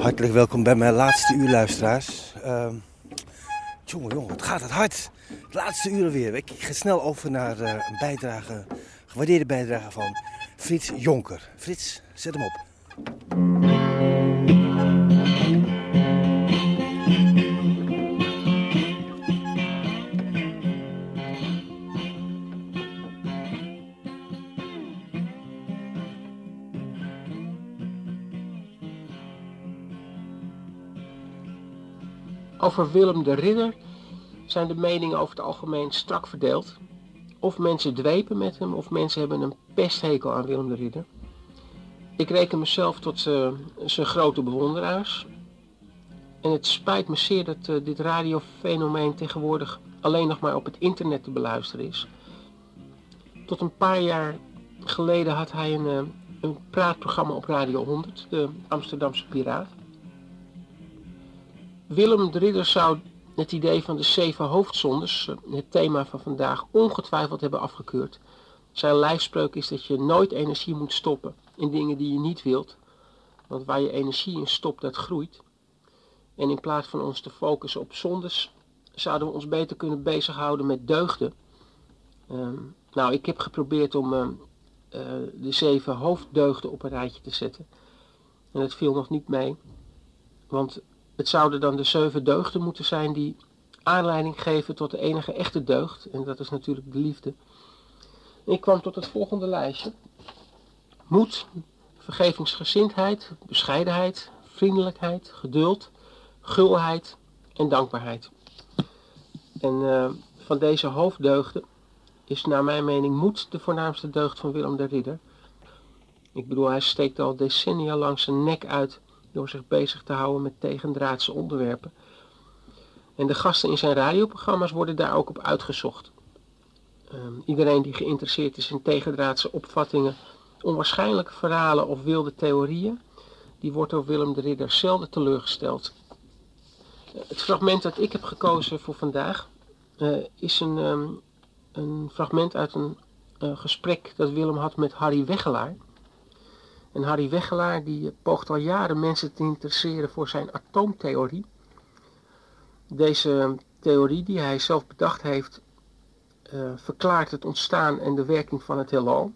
Hartelijk welkom bij mijn laatste uur, luisteraars. Uh, jongen, jongen, het gaat het hard. De laatste uren weer. Ik ga snel over naar uh, een bijdrage, gewaardeerde bijdrage van Frits Jonker. Frits, zet hem op. Over Willem de Ridder zijn de meningen over het algemeen strak verdeeld. Of mensen dwepen met hem, of mensen hebben een pesthekel aan Willem de Ridder. Ik reken mezelf tot zijn grote bewonderaars. En het spijt me zeer dat uh, dit radiofenomeen tegenwoordig alleen nog maar op het internet te beluisteren is. Tot een paar jaar geleden had hij een, uh, een praatprogramma op Radio 100, de Amsterdamse Piraat. Willem de Ridder zou het idee van de zeven hoofdzondes, het thema van vandaag, ongetwijfeld hebben afgekeurd. Zijn lijfspreuk is dat je nooit energie moet stoppen in dingen die je niet wilt. Want waar je energie in stopt, dat groeit. En in plaats van ons te focussen op zondes, zouden we ons beter kunnen bezighouden met deugden. Um, nou, ik heb geprobeerd om uh, uh, de zeven hoofddeugden op een rijtje te zetten. En het viel nog niet mee. Want het zouden dan de zeven deugden moeten zijn die aanleiding geven tot de enige echte deugd. En dat is natuurlijk de liefde. Ik kwam tot het volgende lijstje. Moed, vergevingsgezindheid, bescheidenheid, vriendelijkheid, geduld, gulheid en dankbaarheid. En uh, van deze hoofddeugden is naar mijn mening moed de voornaamste deugd van Willem de Ridder. Ik bedoel, hij steekt al decennia lang zijn nek uit door zich bezig te houden met tegendraadse onderwerpen. En de gasten in zijn radioprogramma's worden daar ook op uitgezocht. Um, iedereen die geïnteresseerd is in tegendraadse opvattingen, onwaarschijnlijke verhalen of wilde theorieën, die wordt door Willem de Ridder zelden teleurgesteld. Uh, het fragment dat ik heb gekozen voor vandaag uh, is een, um, een, fragment uit een uh, gesprek dat Willem had met Harry Weggelaar. En Harry Weggelaar die poogt al jaren mensen te interesseren voor zijn atoomtheorie. Deze theorie die hij zelf bedacht heeft, uh, verklaart het ontstaan en de werking van het heelal.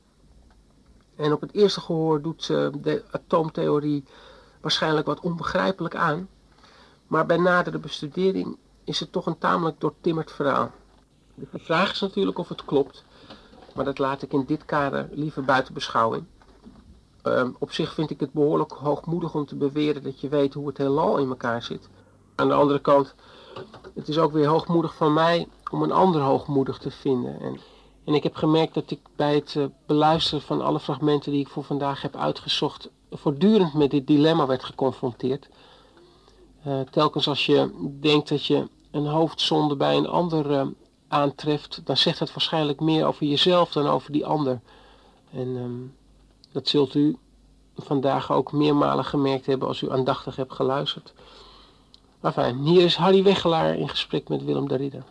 En op het eerste gehoor doet de atoomtheorie waarschijnlijk wat onbegrijpelijk aan. Maar bij nadere bestudering is het toch een tamelijk doortimmerd verhaal. De vraag is natuurlijk of het klopt, maar dat laat ik in dit kader liever buiten beschouwing. Uh, op zich vind ik het behoorlijk hoogmoedig om te beweren dat je weet hoe het heelal in elkaar zit. Aan de andere kant, het is ook weer hoogmoedig van mij om een ander hoogmoedig te vinden. En, en ik heb gemerkt dat ik bij het uh, beluisteren van alle fragmenten die ik voor vandaag heb uitgezocht, voortdurend met dit dilemma werd geconfronteerd. Uh, telkens als je denkt dat je een hoofdzonde bij een ander uh, aantreft, dan zegt dat waarschijnlijk meer over jezelf dan over die ander. En um, dat zult u vandaag ook meermalen gemerkt hebben als u aandachtig hebt geluisterd. Enfin, hier is Harry Weggelaar in gesprek met Willem de Ridder.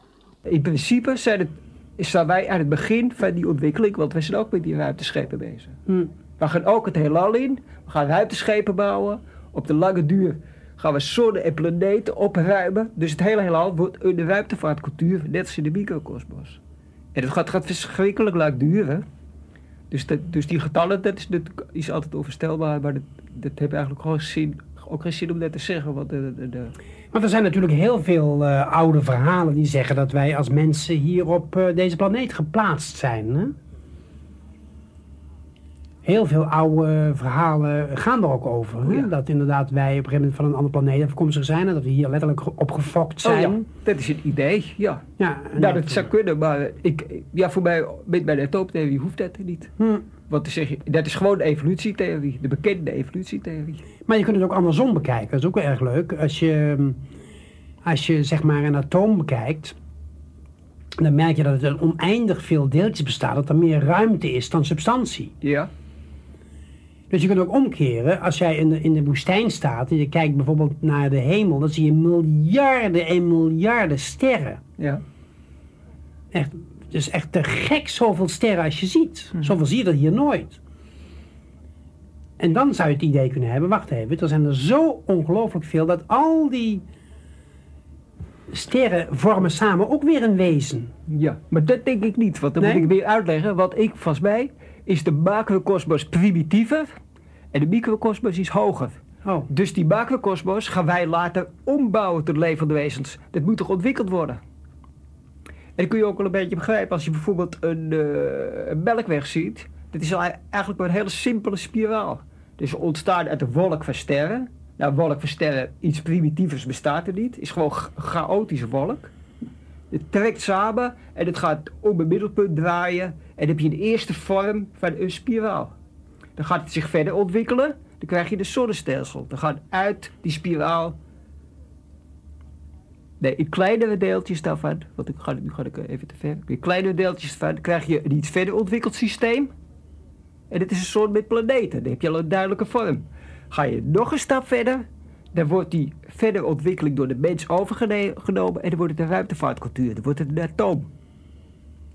In principe zijn het, staan wij aan het begin van die ontwikkeling, want wij zijn ook met die ruimteschepen bezig. Hm. We gaan ook het heelal in, we gaan ruimteschepen bouwen. Op de lange duur gaan we zon en planeten opruimen. Dus het hele heelal wordt een ruimtevaartcultuur, net als in de microcosmos. En het gaat, gaat verschrikkelijk lang duren. Dus, dus die getallen, dat is, dat is altijd onvoorstelbaar, maar dat, dat heeft eigenlijk gewoon zin, ook geen zin om dat te zeggen. Want de, de, de... Maar er zijn natuurlijk heel veel oude verhalen die zeggen dat wij als mensen hier op deze planeet geplaatst zijn. Hè? Heel veel oude verhalen gaan er ook over. Hè? Ja. Dat inderdaad wij op een gegeven moment van een andere planeet afkomstig zijn. En dat we hier letterlijk opgefokt zijn. Oh, ja. Dat is een idee, ja. ja nou, dat zou kunnen, maar ik, ja, voor mij, met bij de atoomtheorie hoeft dat niet. Hm. Want te zeggen, dat is gewoon de evolutietheorie, de bekende evolutietheorie. Maar je kunt het ook andersom bekijken, dat is ook wel erg leuk. Als je, als je zeg maar een atoom bekijkt, dan merk je dat het een oneindig veel deeltjes bestaat, dat er meer ruimte is dan substantie. Ja. Dus je kunt ook omkeren, als jij in de, in de woestijn staat en je kijkt bijvoorbeeld naar de hemel, dan zie je miljarden en miljarden sterren. Ja. Echt, dus echt te gek zoveel sterren als je ziet. Mhm. Zoveel zie je dat hier nooit. En dan zou je het idee kunnen hebben, wacht even, er zijn er zo ongelooflijk veel dat al die sterren vormen samen ook weer een wezen. Ja, maar dat denk ik niet, want dan Nee? moet ik weer uitleggen. Wat ik volgens mij is de macrokosmos primitiever en de microkosmos is hoger. Oh, Dus die macrokosmos gaan wij later ombouwen tot levende wezens. Dat moet toch ontwikkeld worden? En dat kun je ook wel een beetje begrijpen als je bijvoorbeeld een, eh, een melkweg ziet. Dat is eigenlijk maar een hele simpele spiraal. Dus ontstaan uit een wolk van sterren. Nou, wolk van sterren, iets primitievers bestaat er niet. is gewoon chaotische wolk. Het trekt samen en het gaat om een middelpunt draaien. En dan heb je de eerste vorm van een spiraal. Dan gaat het zich verder ontwikkelen. Dan krijg je de zonnestelsel. Dan gaat uit die spiraal. Nee, in kleinere deeltjes daarvan. Want ik ga, nu ga ik even te ver. In kleinere deeltjes van krijg je een iets verder ontwikkeld systeem. En dit is een soort met planeten. Dan heb je al een duidelijke vorm. Ga je nog een stap verder. Dan wordt die verdere ontwikkeling door de mens overgenomen. En dan wordt het een ruimtevaartcultuur. Dan wordt het een atoom.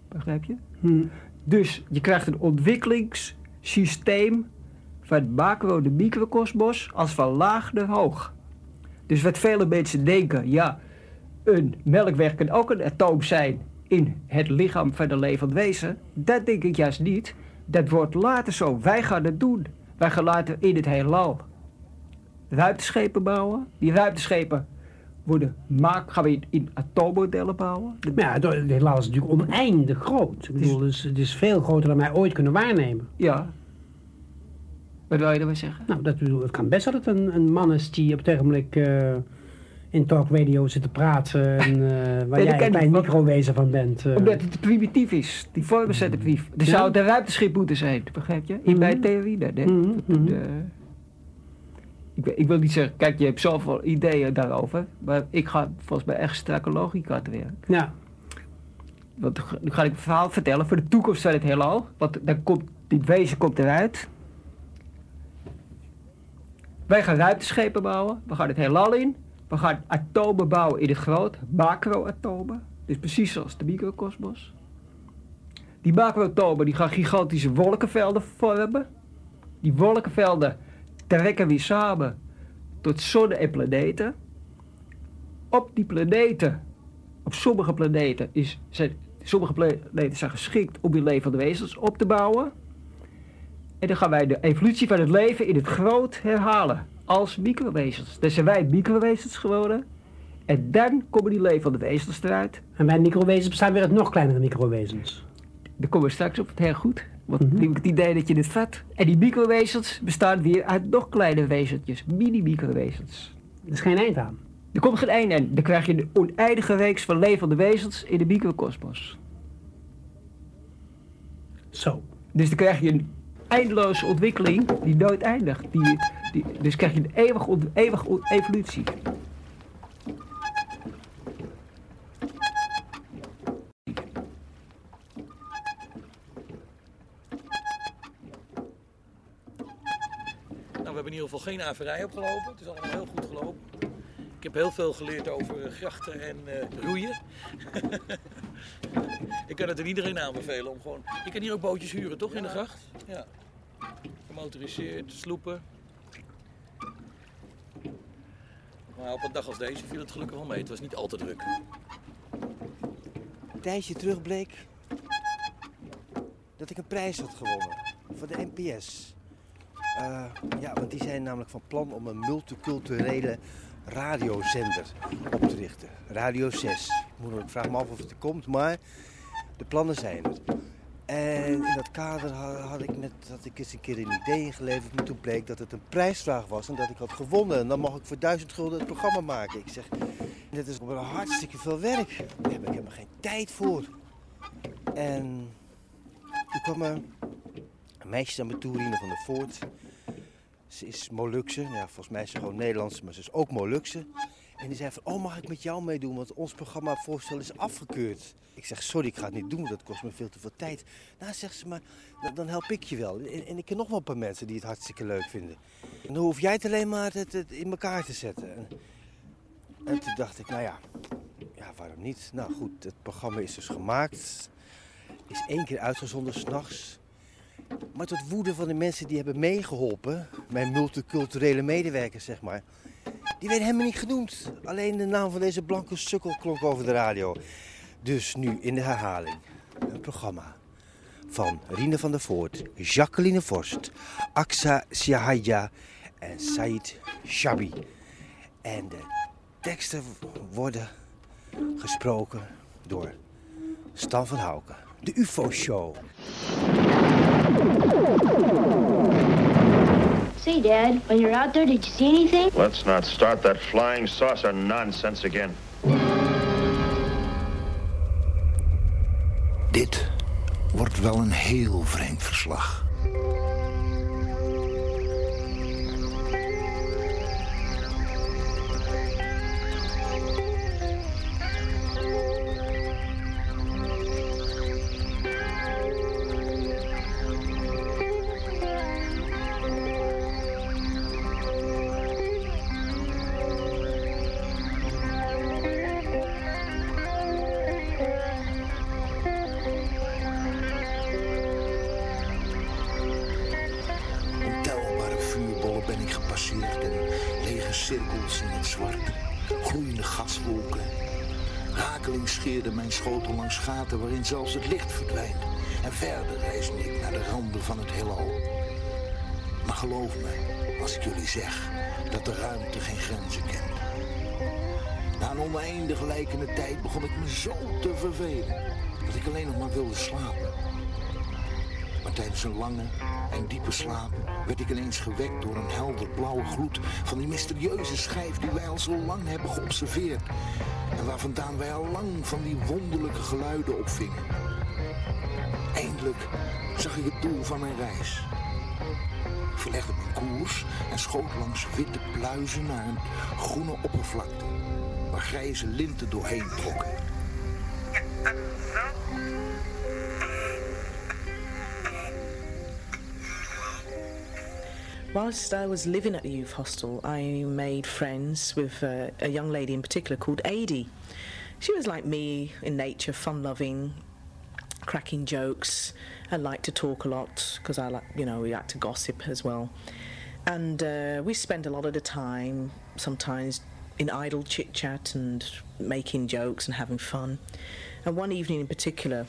Begrijp je? hm. Dus je krijgt een ontwikkelingssysteem van macro de microkosmos als van laag naar hoog. Dus wat vele mensen denken, ja, een melkweg kan ook een atoom zijn in het lichaam van een levend wezen. Dat denk ik juist niet. Dat wordt later zo. Wij gaan het doen. Wij gaan later in het heelal ruimteschepen bouwen. Die ruimteschepen worden maak, gaan we in, atoommodellen bouwen. Maar ja, het het heelal is natuurlijk oneindig groot. Ik bedoel, het is, het is veel groter dan wij ooit kunnen waarnemen. Ja. Wat wil je ermee zeggen? Nou, dat, bedoel, het kan best dat het een, een man is die op het ogenblik eh, in talk radio zit te praten. En, eh, waar jij een klein microwezen van bent. eh. Omdat het primitief is. Die vormen zijn te primitief. Er Ja. zou een ruimteschip moeten zijn, begrijp je? In Mhm. mijn theorie. dan, hè? Mhm, Dat- mhm. de- ik, wil- ik wil niet zeggen, kijk, je hebt zoveel ideeën daarover. Maar ik ga volgens mij echt strakke logica te werk. Ja, Want nu ga ik een verhaal vertellen voor de toekomst van het heelal. Want dan komt, dit wezen komt eruit. Wij gaan ruimteschepen bouwen. We gaan het heelal in. We gaan atomen bouwen in het groot. Macroatomen. Dus precies zoals de microkosmos. Die macroatomen die gaan gigantische wolkenvelden vormen. Die wolkenvelden trekken weer samen tot zonnen en planeten. Op die planeten op sommige planeten is, zijn, sommige planeten zijn geschikt om die levende wezens op te bouwen. En dan gaan wij de evolutie van het leven in het groot herhalen. Als microwezens. Dan zijn wij microwezens geworden. En dan komen die levende wezens eruit. en wij microwezens bestaan weer uit nog kleinere microwezens. Daar komen we straks op het heel goed. Want nu heb ik het idee dat je dit vat. En die microwezens bestaan weer uit nog kleine wezentjes. Mini-microwezens. Er is geen eind aan. Er komt geen einde aan. Dan krijg je een oneindige reeks van levende wezens in de microkosmos. Zo. Dus dan krijg je een eindeloze ontwikkeling die nooit eindigt. Die, die, dus krijg je een eeuwige, eeuwige evolutie. Ieder geval geen averij opgelopen. Het is allemaal heel goed gelopen. Ik heb heel veel geleerd over eh, grachten en eh, roeien. ik kan het aan iedereen aanbevelen om gewoon... Je kan hier ook bootjes huren, toch, in de gracht? Ja. Gemotoriseerd, sloepen. Maar op een dag als deze viel het gelukkig wel mee. Het was niet al te druk. Een tijdje terug bleek dat ik een prijs had gewonnen voor de NPS. Eh, ja, want die zijn namelijk van plan om een multiculturele radiozender op te richten. Radio 6. Ik, vraag me af of het er komt, maar de plannen zijn er. En in dat kader ha- had ik, net, had ik eens een keer een idee ingeleverd. Maar toen bleek dat het een prijsvraag was en dat ik had gewonnen. En dan mag ik voor duizend gulden het programma maken. Ik zeg, dit is wel hartstikke veel werk. Daar heb ik helemaal geen tijd voor. En toen kwam een meisje aan me toe, Rine van der Voort. Ze is Molukse. Ja, volgens mij is ze gewoon Nederlands, maar ze is ook Molukse. En die zei van, oh mag ik met jou meedoen, want ons programma voorstel is afgekeurd. Ik zeg, sorry, ik ga het niet doen, dat kost me veel te veel tijd. Nou, zegt ze, maar dan, help ik je wel. En, en ik ken nog wel een paar mensen die het hartstikke leuk vinden. En dan hoef jij het alleen maar in elkaar te zetten. En, en toen dacht ik, nou ja, ja, waarom niet? Nou goed, het programma is dus gemaakt. Is één keer uitgezonden s'nachts. Maar tot woede van de mensen die hebben meegeholpen, mijn multiculturele medewerkers zeg maar, die werden helemaal niet genoemd. Alleen de naam van deze blanke sukkel klonk over de radio. Dus nu in de herhaling een programma van Rine van der Voort, Jacqueline Vorst, Aksa Siahaya en Said Shabi. En de teksten worden gesproken door Stan van Houken. De UFO-show. Say, Dad, when you're out there, did you see anything? Let's not start that flying saucer nonsense again. Dit wordt wel een heel vreemd verslag. Zelfs het licht verdwijnt. En verder reis ik naar de randen van het heelal. Maar geloof me, als ik jullie zeg dat de ruimte geen grenzen kent. Na een oneindig lijkende tijd begon ik me zo te vervelen dat ik alleen nog maar wilde slapen. Maar tijdens een lange en diepe slaap werd ik ineens gewekt door een helder blauwe gloed van die mysterieuze schijf die wij al zo lang hebben geobserveerd. Waar vandaan wij al lang van die wonderlijke geluiden opvingen. Eindelijk zag ik het doel van mijn reis. Ik verlegde mijn koers en schoot langs witte pluizen naar een groene oppervlakte, waar grijze linten doorheen trokken. Whilst I was living at the youth hostel, I made friends with uh, a young lady in particular called Adi. She was like me in nature, fun loving, cracking jokes, and liked to talk a lot because I like, you know, we like to gossip as well. And uh, we spent a lot of the time, sometimes in idle chit chat and making jokes and having fun. And one evening in particular,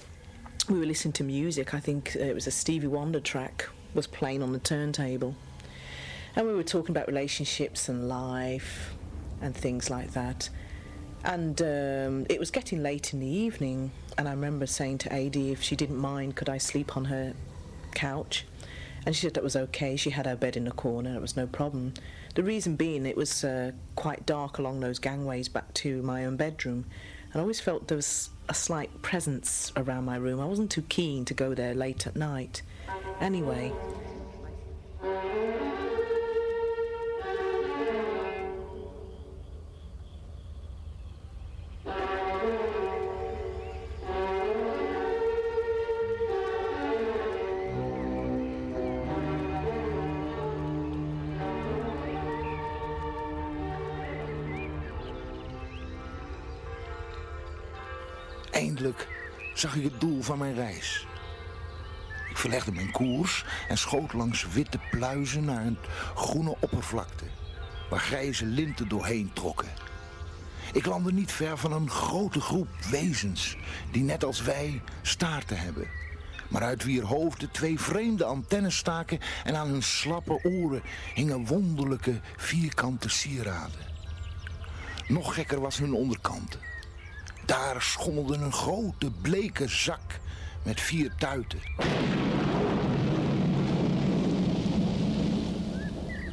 we were listening to music. I think uh, it was a Stevie Wonder track was playing on the turntable. And we were talking about relationships and life and things like that. And um, it was getting late in the evening, and I remember saying to AD if she didn't mind, could I sleep on her couch? And she said that was okay. She had her bed in the corner, it was no problem. The reason being, it was uh, quite dark along those gangways back to my own bedroom, and I always felt there was a slight presence around my room. I wasn't too keen to go there late at night. Anyway, zag ik het doel van mijn reis. Ik verlegde mijn koers en schoot langs witte pluizen naar een groene oppervlakte, waar grijze linten doorheen trokken. Ik landde niet ver van een grote groep wezens die net als wij staarten hebben, maar uit wier hoofden twee vreemde antennes staken en aan hun slappe oren hingen wonderlijke vierkante sieraden. Nog gekker was hun onderkant. Daar schommelde een grote bleke zak met vier tuiten.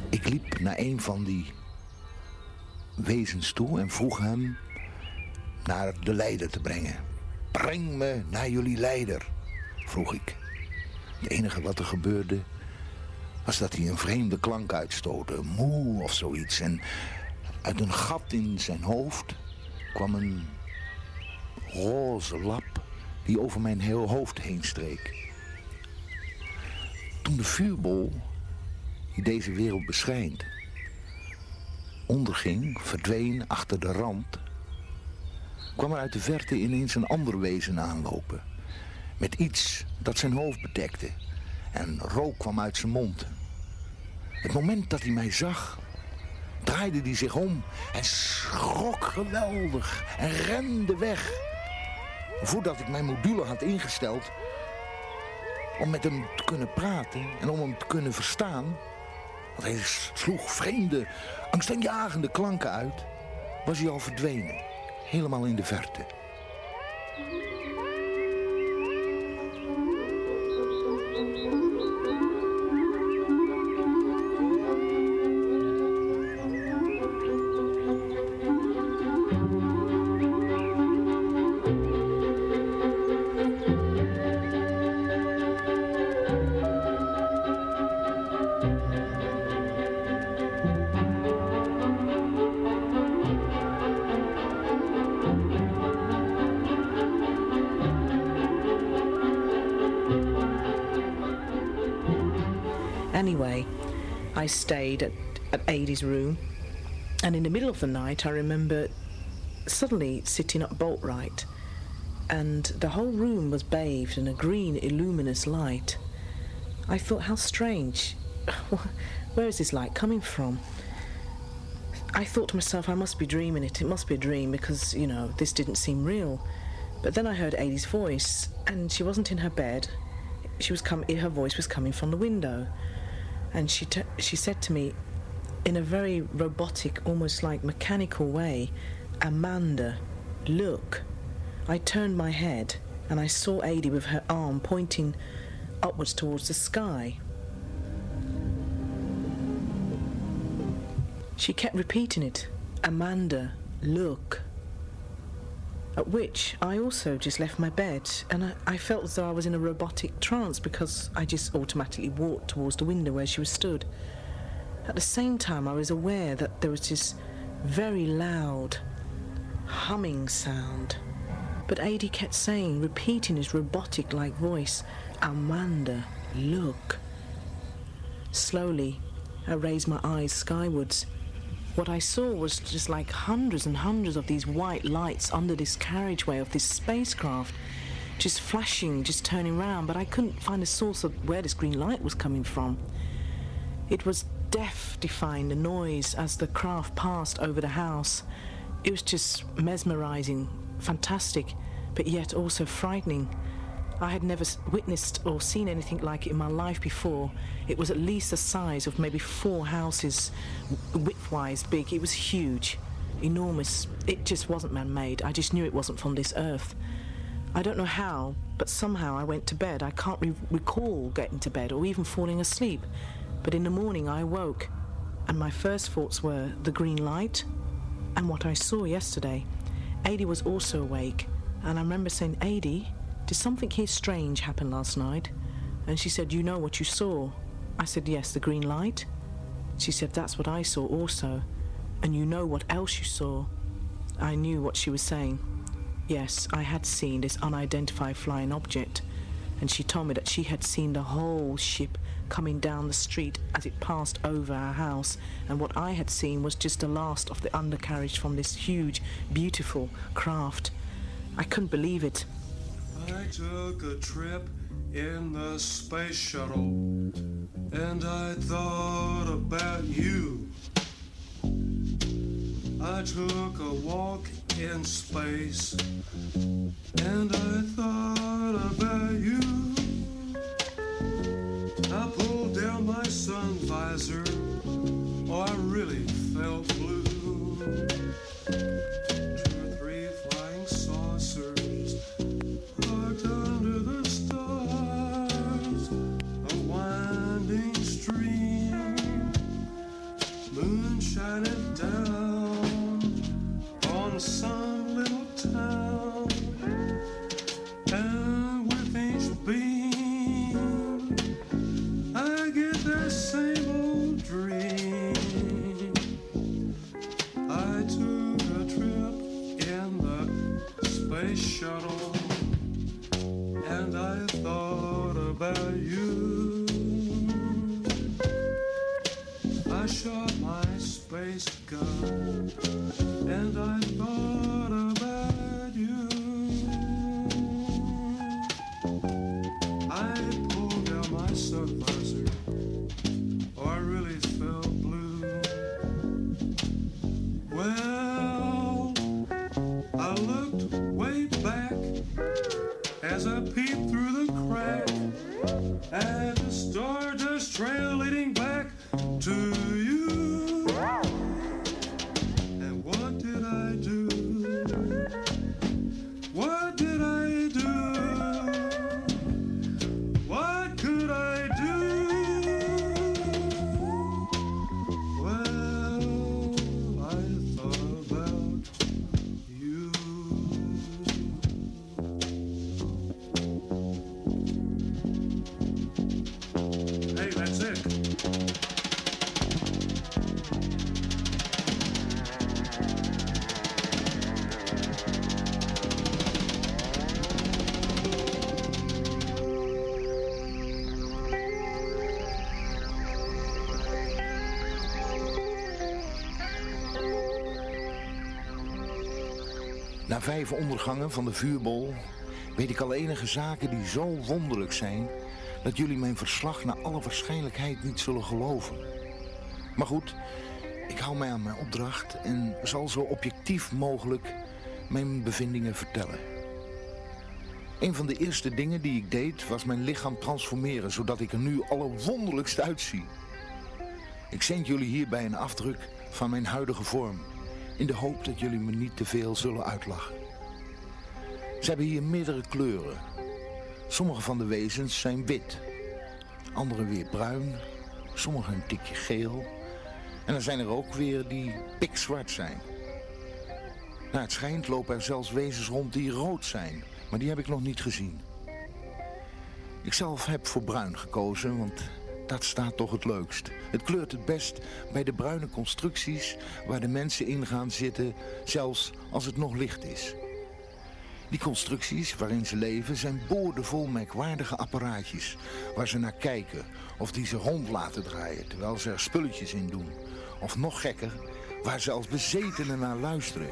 Ik liep naar een van die wezens toe en vroeg hem naar de leider te brengen. Breng me naar jullie leider, vroeg ik. Het enige wat er gebeurde was dat hij een vreemde klank uitstootte, moe of zoiets. En uit een gat in zijn hoofd kwam een roze lap die over mijn heel hoofd heen streek. Toen de vuurbol die deze wereld beschijnt onderging, verdween achter de rand, kwam er uit de verte ineens een ander wezen aanlopen. Met iets dat zijn hoofd bedekte en rook kwam uit zijn mond. Het moment dat hij mij zag, draaide hij zich om en schrok geweldig en rende weg. Voordat ik mijn module had ingesteld om met hem te kunnen praten en om hem te kunnen verstaan, want hij sloeg vreemde, angstaanjagende klanken uit, was hij al verdwenen, helemaal in de verte. Anyway, I stayed at, at Adie's room, and in the middle of the night, I remember suddenly sitting up bolt right, and the whole room was bathed in a green, illuminous light. I thought, how strange. Where is this light coming from? I thought to myself, I must be dreaming it. It must be a dream because, you know, this didn't seem real. But then I heard Adie's voice, and she wasn't in her bed. She was com- her voice was coming from the window, and she t- she said to me, in a very robotic, almost like mechanical way, "Amanda, look." I turned my head, and I saw Adi with her arm pointing upwards towards the sky. She kept repeating it, "Amanda, look." At which I also just left my bed and I, I felt as though I was in a robotic trance because I just automatically walked towards the window where she was stood. At the same time, I was aware that there was this very loud humming sound. But Adie kept saying, repeating his robotic like voice, Amanda, look. Slowly, I raised my eyes skywards. What I saw was just like hundreds and hundreds of these white lights under this carriageway of this spacecraft, just flashing, just turning round, but I couldn't find a source of where this green light was coming from. It was death defying the noise as the craft passed over the house. It was just mesmerizing, fantastic, but yet also frightening. I had never witnessed or seen anything like it in my life before. It was at least the size of maybe four houses, w- width-wise big. It was huge, enormous. It just wasn't man-made. I just knew it wasn't from this earth. I don't know how, but somehow I went to bed. I can't re- recall getting to bed or even falling asleep. But in the morning I awoke, and my first thoughts were the green light and what I saw yesterday. Adie was also awake, and I remember saying, Adie, did something here strange happen last night? And she said, You know what you saw? I said, Yes, the green light. She said, That's what I saw also. And you know what else you saw? I knew what she was saying. Yes, I had seen this unidentified flying object, and she told me that she had seen the whole ship coming down the street as it passed over our house, and what I had seen was just the last of the undercarriage from this huge, beautiful craft. I couldn't believe it. I took a trip in the space shuttle and I thought about you. I took a walk in space and I thought about you. I pulled down my sun visor, oh, I really felt blue. Some little town, and with each beam, I get that same old dream. I took a trip in the space shuttle and I thought about you. Na vijf ondergangen van de vuurbol weet ik al enige zaken die zo wonderlijk zijn dat jullie mijn verslag naar alle waarschijnlijkheid niet zullen geloven. Maar goed, ik hou mij aan mijn opdracht en zal zo objectief mogelijk mijn bevindingen vertellen. Een van de eerste dingen die ik deed was mijn lichaam transformeren, zodat ik er nu allerwonderlijkst uitzie. Ik zend jullie hierbij een afdruk van mijn huidige vorm, in de hoop dat jullie me niet te veel zullen uitlachen. Ze hebben hier meerdere kleuren. Sommige van de wezens zijn wit, andere weer bruin, sommige een tikje geel. En er zijn er ook weer die pikzwart zijn. Nou, het schijnt lopen er zelfs wezens rond die rood zijn, maar die heb ik nog niet gezien. Ik zelf heb voor bruin gekozen, want dat staat toch het leukst. Het kleurt het best bij de bruine constructies waar de mensen in gaan zitten, zelfs als het nog licht is. Die constructies waarin ze leven zijn boordevol merkwaardige apparaatjes waar ze naar kijken of die ze rond laten draaien terwijl ze er spulletjes in doen. Of nog gekker, waar ze als bezetenen naar luisteren.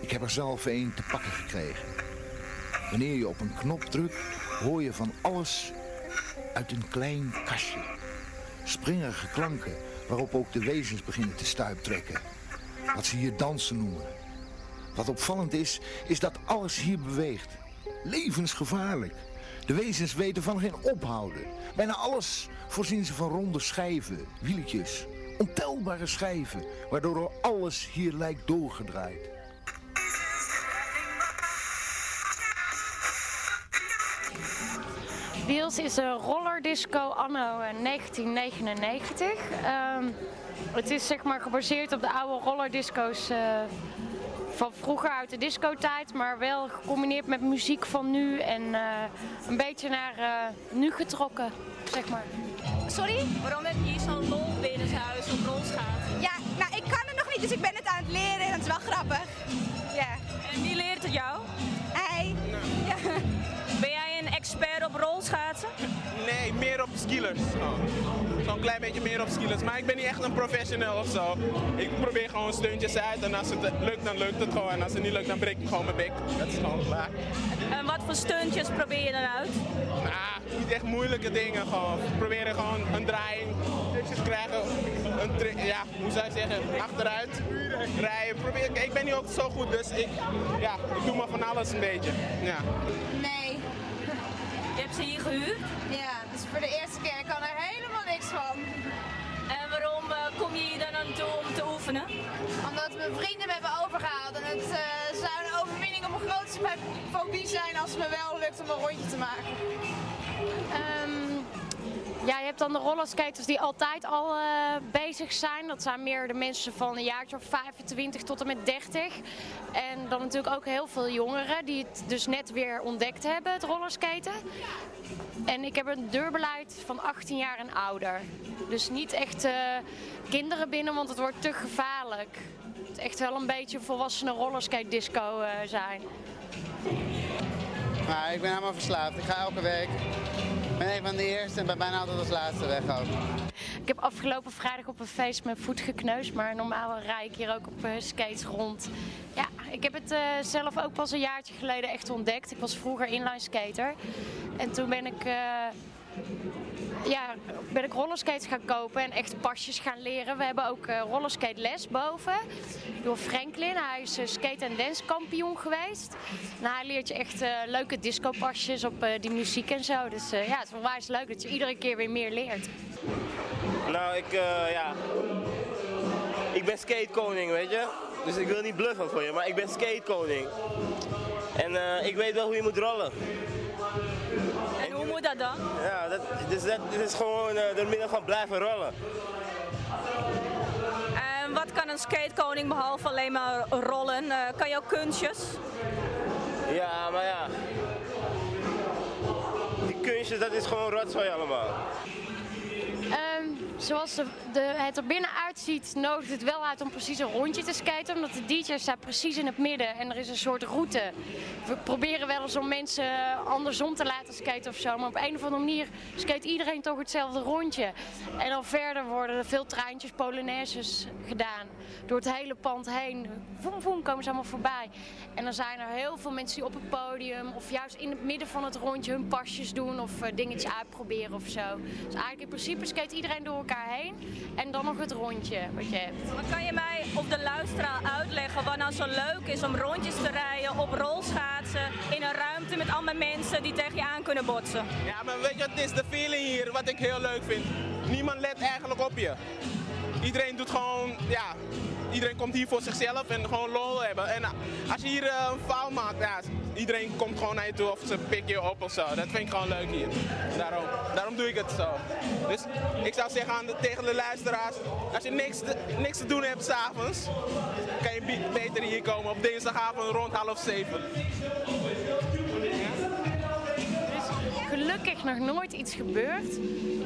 Ik heb er zelf een te pakken gekregen. Wanneer je op een knop drukt, hoor je van alles uit een klein kastje. Springerige klanken waarop ook de wezens beginnen te stuiptrekken. Wat ze hier dansen noemen. Wat opvallend is, is dat alles hier beweegt. Levensgevaarlijk. De wezens weten van geen ophouden. Bijna alles voorzien ze van ronde schijven, wieltjes, ontelbare schijven, waardoor alles hier lijkt doorgedraaid. Wiels is een rollerdisco anno eh, 1999. Ehm, het is zeg maar gebaseerd op de oude rollerdisco's uh, van vroeger uit de discotijd, maar wel gecombineerd met muziek van nu en uh, een beetje naar nu getrokken, zeg maar. Sorry? Waarom heb je hier zo'n lol binnenshuis op rolschaat? Ja, nou ik kan het nog niet, dus ik ben het aan het leren en het is wel grappig. Ja. En wie leert het jou? Nee, meer op skilers. Oh. Zo'n klein beetje meer op skilers. Maar ik ben niet echt een professional of zo. Ik probeer gewoon steuntjes uit en als het lukt, dan lukt het gewoon. En als het niet lukt, dan breek ik gewoon mijn bek. Dat is gewoon klaar. En wat voor steuntjes probeer je dan uit? Nou, niet echt moeilijke dingen gewoon. Proberen gewoon een draaiing, tipjes krijgen. Een ja, hoe zou ik zeggen, achteruit rijden. Probeer, ik ben niet ook zo goed, dus ik, ja, ik doe maar van alles een beetje. Ja. Nee. Je hebt ze hier gehuurd? Ja, dus voor de eerste keer. Ik kan er helemaal niks van. En waarom uh, kom je hier dan naartoe om te oefenen? Omdat mijn vrienden me hebben overgehaald. En het uh, zou een overwinning op een grootste fobie zijn als het me wel lukt om een rondje te maken. Um, ja, je hebt dan de rollerskaters die altijd al uh, bezig zijn. Dat zijn meer de mensen van een jaartje of 25 tot en met 30. En dan natuurlijk ook heel veel jongeren die het dus net weer ontdekt hebben, het rollerskaten. En ik heb een deurbeleid van 18 jaar en ouder. Dus niet echt uh, kinderen binnen, want het wordt te gevaarlijk. Het echt wel een beetje volwassene rollerskate disco uh, zijn. Nou, ik ben helemaal verslaafd. Ik ga elke week. Ik ben een van de eerste en ben bijna altijd als laatste weg ook. Ik heb afgelopen vrijdag op een feest mijn voet gekneusd, maar normaal rijd ik hier ook op uh, skates rond. Ja, ik heb het uh, zelf ook pas een jaartje geleden echt ontdekt. Ik was vroeger inline skater en toen ben ik... Uh, ja, ben ik rollerskates gaan kopen en echt pasjes gaan leren. We hebben ook uh, rollerskate les boven door Franklin. Hij is uh, skate- en dance kampioen geweest. Nou, hij leert je echt uh, leuke discopasjes op die muziek en zo. Dus ja, het is wel wijs leuk dat je iedere keer weer meer leert. Nou, ik, ja... Ik ben skatekoning, weet je. Dus ik wil niet bluffen voor je, maar ik ben skatekoning. En ik weet wel hoe je moet rollen. Moet dat dan? Ja, dat, dus dat, is gewoon uh, door middel van blijven rollen. En wat kan een skatekoning behalve alleen maar rollen? Uh, kan je ook kunstjes? Ja, maar ja. Die kunstjes, dat is gewoon rotzooi allemaal. Zoals de, het er binnen uitziet, nodigt het wel uit om precies een rondje te skaten. Omdat de DJ staat precies in het midden en er is een soort route. We proberen wel eens om mensen andersom te laten skaten of zo. Maar op een of andere manier skate iedereen toch hetzelfde rondje. En dan verder worden er veel treintjes, polonaises gedaan. Door het hele pand heen. Voem, voem, komen ze allemaal voorbij. En dan zijn er heel veel mensen die op het podium of juist in het midden van het rondje hun pasjes doen of uh, dingetjes uitproberen of zo. Dus eigenlijk in principe skate iedereen door elkaar heen en dan nog het rondje wat je hebt. Maar kan je mij of de luisteraar uitleggen wat nou zo leuk is om rondjes te rijden op rolschaatsen in een ruimte met allemaal mensen die tegen je aan kunnen botsen? Ja, maar weet je, het is de feeling hier wat ik heel leuk vind. Niemand let eigenlijk op je. Iedereen doet gewoon, ja, iedereen komt hier voor zichzelf en gewoon lol hebben. En als je hier uh, een fout maakt, ja, iedereen komt gewoon naar je toe of ze pikken je op of zo. Dat vind ik gewoon leuk hier. Daarom, daarom doe ik het zo. Dus ik zou zeggen aan de, tegen de luisteraars, als je niks te, niks te doen hebt s'avonds, kan je beter hier komen op dinsdagavond rond half zeven. Gelukkig nog nooit iets gebeurd.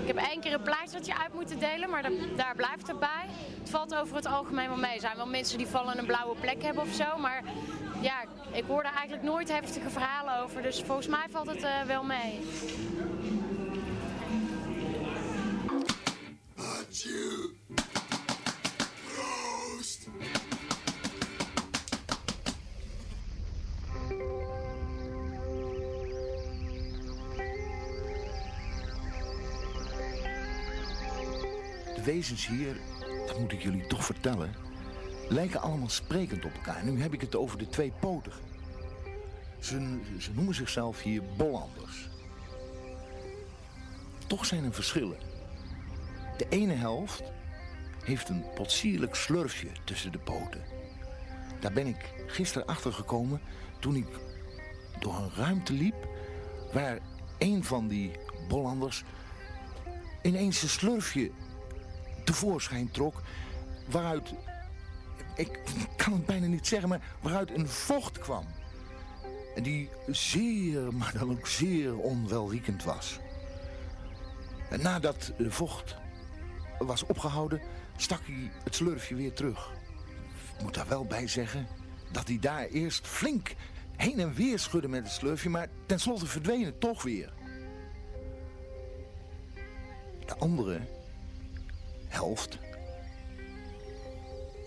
Ik heb één keer een plaatje uit moeten delen, maar daar blijft het bij. Het valt over het algemeen wel mee. Er zijn wel mensen die vallen een blauwe plek hebben of zo, maar ja, ik hoor daar eigenlijk nooit heftige verhalen over. Dus volgens mij valt het uh, wel mee. Wezens hier, dat moet ik jullie toch vertellen, lijken allemaal sprekend op elkaar. Nu heb ik het over de twee potigen. Ze, ze noemen zichzelf hier Bollanders. Toch zijn er verschillen. De ene helft heeft een potsierlijk slurfje tussen de poten. Daar ben ik gisteren achter gekomen toen ik door een ruimte liep... waar een van die Bollanders ineens een slurfje tevoorschijn trok... waaruit, ik kan het bijna niet zeggen, maar waaruit een vocht kwam. En die zeer, maar dan ook zeer onwelriekend was. En nadat de vocht was opgehouden, stak hij het slurfje weer terug. Ik moet daar wel bij zeggen dat hij daar eerst flink heen en weer schudde met het slurfje, maar tenslotte verdween het toch weer. De andere helft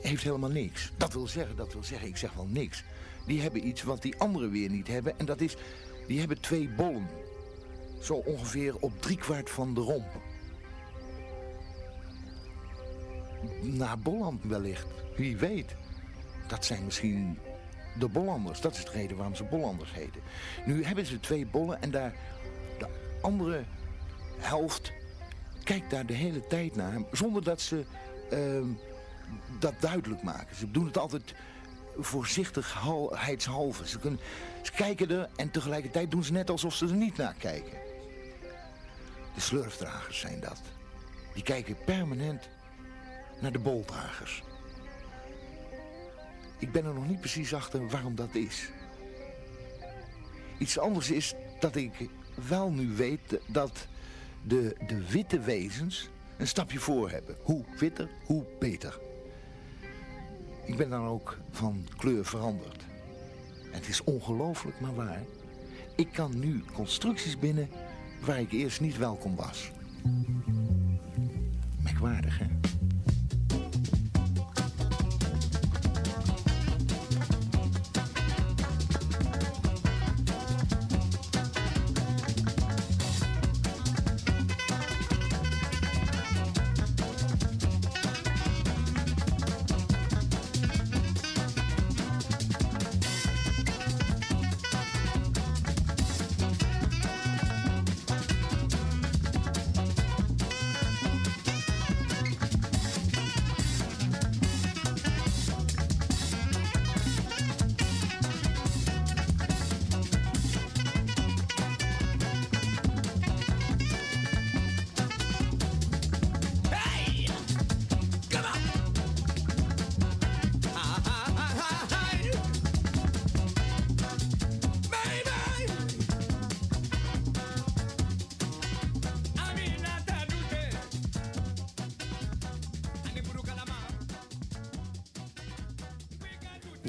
heeft helemaal niks. Dat wil zeggen, dat wil zeggen, ik zeg wel niks. Die hebben iets wat die anderen weer niet hebben. En dat is, die hebben twee bollen. Zo ongeveer op driekwart van de romp. Naar Bolland wellicht. Wie weet. Dat zijn misschien de Bollanders. Dat is de reden waarom ze Bollanders heten. Nu hebben ze twee bollen en daar de andere helft kijkt daar de hele tijd naar. Zonder dat ze uh, dat duidelijk maken. Ze doen het altijd voorzichtigheidshalve. Ze, kunnen, kijken er en tegelijkertijd doen ze net alsof ze er niet naar kijken. De slurfdragers zijn dat. Die kijken permanent naar de boldragers. Ik ben er nog niet precies achter waarom dat is. Iets anders is dat ik wel nu weet dat de, de witte wezens een stapje voor hebben. Hoe witter, hoe beter. Ik ben dan ook van kleur veranderd. Het is ongelooflijk, maar waar. Ik kan nu constructies binnen waar ik eerst niet welkom was. Merkwaardig, hè?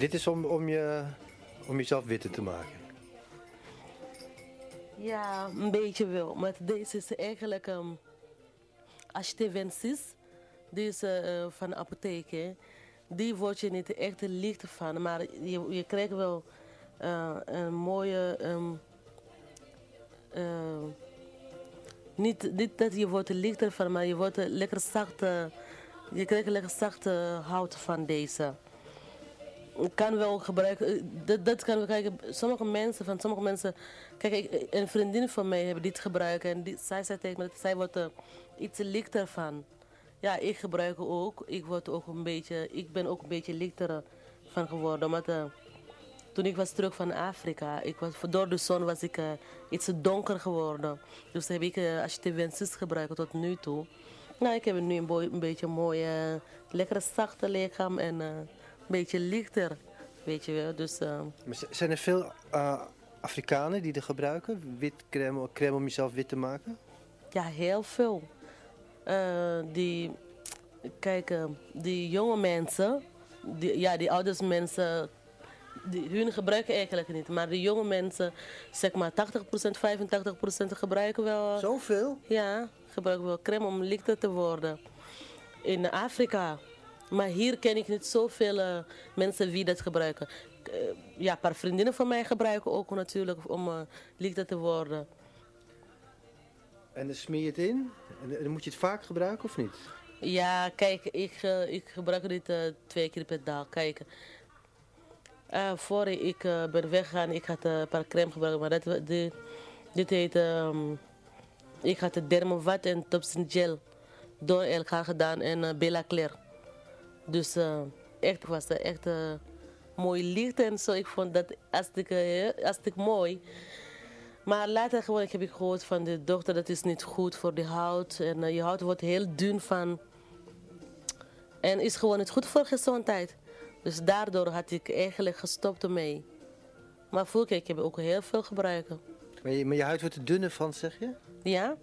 Dit is om, om, je, om jezelf witter te maken. Ja, een beetje wel. Maar deze is eigenlijk um, Achetevensis. Deze eh, van de apotheek. Die word je niet echt licht van. Maar je, je krijgt wel eh, een mooie... Um, uh, niet, niet dat je wordt lichter van, maar je wordt lekker zacht. je krijgt lekker zachte hout van deze. Kan wel gebruiken, eh, dat, dat kan we kijken. Sommige mensen, van sommige mensen, kijk, ik- een vriendin van mij heeft dit gebruikt en die, zij zei tegen me dat zij wordt er iets lichter van. Ja, ik gebruik ook. Ik word ook een beetje, ik ben ook een beetje lichter van geworden. Omdat, eh, toen ik was terug van Afrika, ik was, door de zon was ik eh, iets donker geworden. Dus heb ik uh, Ashtavensis gebruikt tot nu toe. Nou, ik heb nu een, een beetje een mooi, eh, lekker zachte lichaam en eh, beetje lichter. Weet je wel, dus... eh, Maar z- zijn er veel eh, Afrikanen die er gebruiken? Wit crème, crème om jezelf wit te maken? Ja, heel veel. Eh, die, kijk, eh, die jonge mensen, die, ja, die ouders mensen, die, hun gebruiken eigenlijk niet. Maar die jonge mensen, zeg maar 80%, 85% gebruiken wel. Zoveel? Ja, gebruiken wel crème om lichter te worden. In Afrika. Maar hier ken ik niet zoveel eh, mensen die dat gebruiken. Eh, ja, een paar vriendinnen van mij gebruiken ook natuurlijk om eh, lichter te worden. En dan smeer je het in? En dan moet je het vaak gebruiken of niet? Ja, kijk, ik, ik gebruik dit twee keer per dag. Kijk, voor ik ben weggegaan, ik had een paar crème gebruikt, maar dat, dit, dit heet, ehm, ik had de Dermovat en Topsin Gel door elkaar gedaan en Bella Claire. Dus eh, echt was het echt eh, mooi licht en zo. Ik vond dat hartstikke, eh, hartstikke mooi. Maar later gewoon, ik heb ik gehoord van de dochter, dat is niet goed voor de huid. En je huid wordt heel dun van. En is gewoon niet goed voor gezondheid. Dus daardoor had ik eigenlijk gestopt ermee. Maar vroeger, ik heb ook heel veel gebruiken. Maar je, maar je huid wordt er dunner van, zeg je? Ja?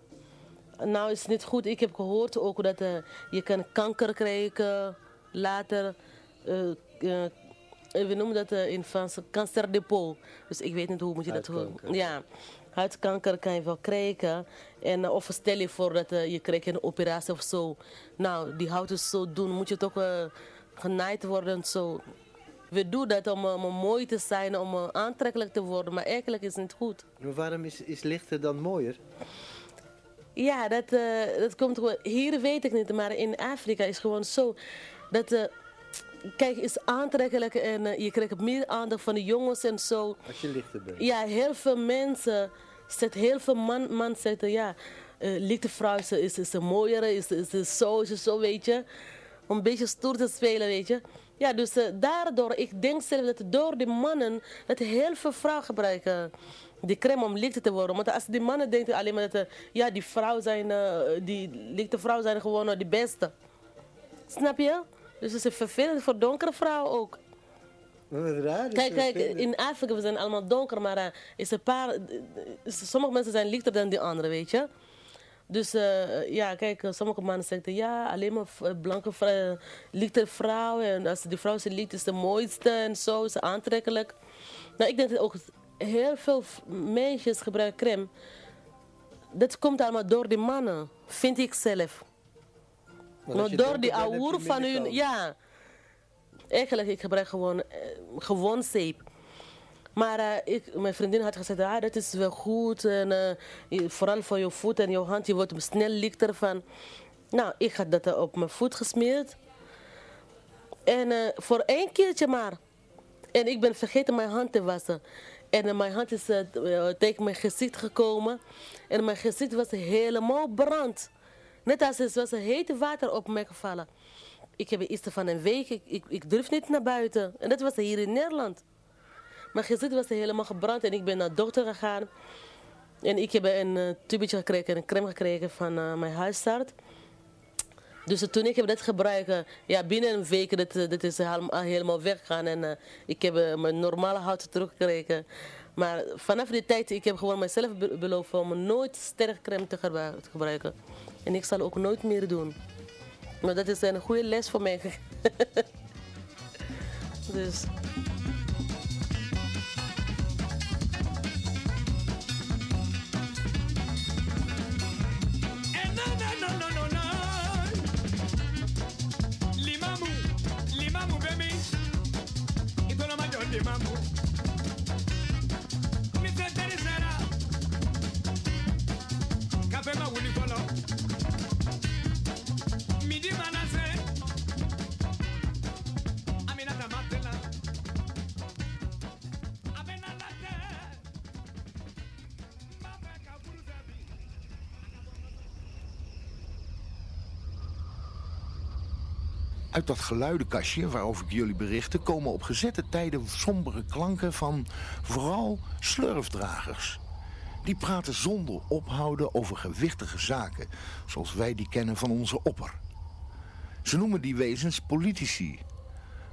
Nou is het niet goed. Ik heb gehoord ook dat eh, je kan kanker krijgen later. eh, eh, we noemen dat eh, in Frans cancer de peau. Dus ik weet niet hoe moet je dat... Huidkanker. Ja, huidkanker kan je wel krijgen. En, eh, of stel je voor dat eh, je krijgt een operatie of zo. Nou, die huid is zo doen, moet je toch eh genaaid worden en zo. We doen dat om, eh, om mooi te zijn, om eh, aantrekkelijk te worden. Maar eigenlijk is het niet goed. Maar waarom is, is lichter dan mooier? Ja, dat, eh, dat komt gewoon. Hier weet ik niet, maar in Afrika is gewoon zo. Dat, kijk, is aantrekkelijk en eh, je krijgt meer aandacht van de jongens en zo. Als je lichter bent. Ja, heel veel mensen, zet, heel veel man, man zeggen ja, eh lichte vrouw is, is, is een mooiere, is, is, is zo, is zo, weet je. Om een beetje stoer te spelen, weet je. Ja, dus eh, daardoor, ik denk zelf dat door de mannen, dat heel veel vrouwen gebruiken die crème om lichter te worden. Want als die mannen denken alleen maar dat, ja, die vrouwen zijn, die lichte vrouwen zijn gewoon de beste. Snap je? Dus het is vervelend voor donkere vrouwen ook. Raar. Kijk, kijk, in Afrika we zijn allemaal donker, maar er is een paar, eh, sommige mensen zijn lichter dan die anderen, weet je. Dus eh, ja, kijk, eh, sommige mannen zeggen ja, alleen maar blanke vrou- lichte vrouwen. En als die vrouw ze licht is de mooiste en zo, is ze aantrekkelijk. Nou, ik denk dat ook heel veel meisjes gebruiken crème. Dat komt allemaal door die mannen, vind ik zelf. Maar door die ouwer van hun, ja. Eigenlijk, ik gebruik gewoon, eh, gewoon zeep. Maar eh, ik, mijn vriendin had gezegd, ah, dat is wel goed. En, eh, vooral voor je voet en je hand, je wordt snel lichter van. Nou, ik had dat op mijn voet gesmeerd. En voor één keertje maar. En ik ben vergeten mijn hand te wassen. En mijn hand is tegen mijn gezicht gekomen. En mijn gezicht was helemaal brand. Net als het was heet water op mij gevallen. Ik heb iets van een week, ik, ik, durf niet naar buiten. En dat was hier in Nederland. Mijn gezicht was helemaal gebrand en ik ben naar de dokter gegaan. En ik heb een uh, tubetje gekregen, een crème gekregen van uh, mijn huisarts. Dus toen ik heb dat gebruikt, ja, binnen een week dat, eh, dat is helemaal, helemaal weggegaan. En ik heb mijn normale hout teruggekregen. Maar vanaf die tijd, ik heb gewoon mezelf beloofd om nooit sterrencreme te gebruiken. En ik zal ook nooit meer doen. Maar dat is een goede les voor mij. dus. Ik wil hem maar. Uit dat geluidenkastje waarover ik jullie berichtte komen op gezette tijden sombere klanken van vooral slurfdragers. Die praten zonder ophouden over gewichtige zaken, zoals wij die kennen van onze opper. Ze noemen die wezens politici.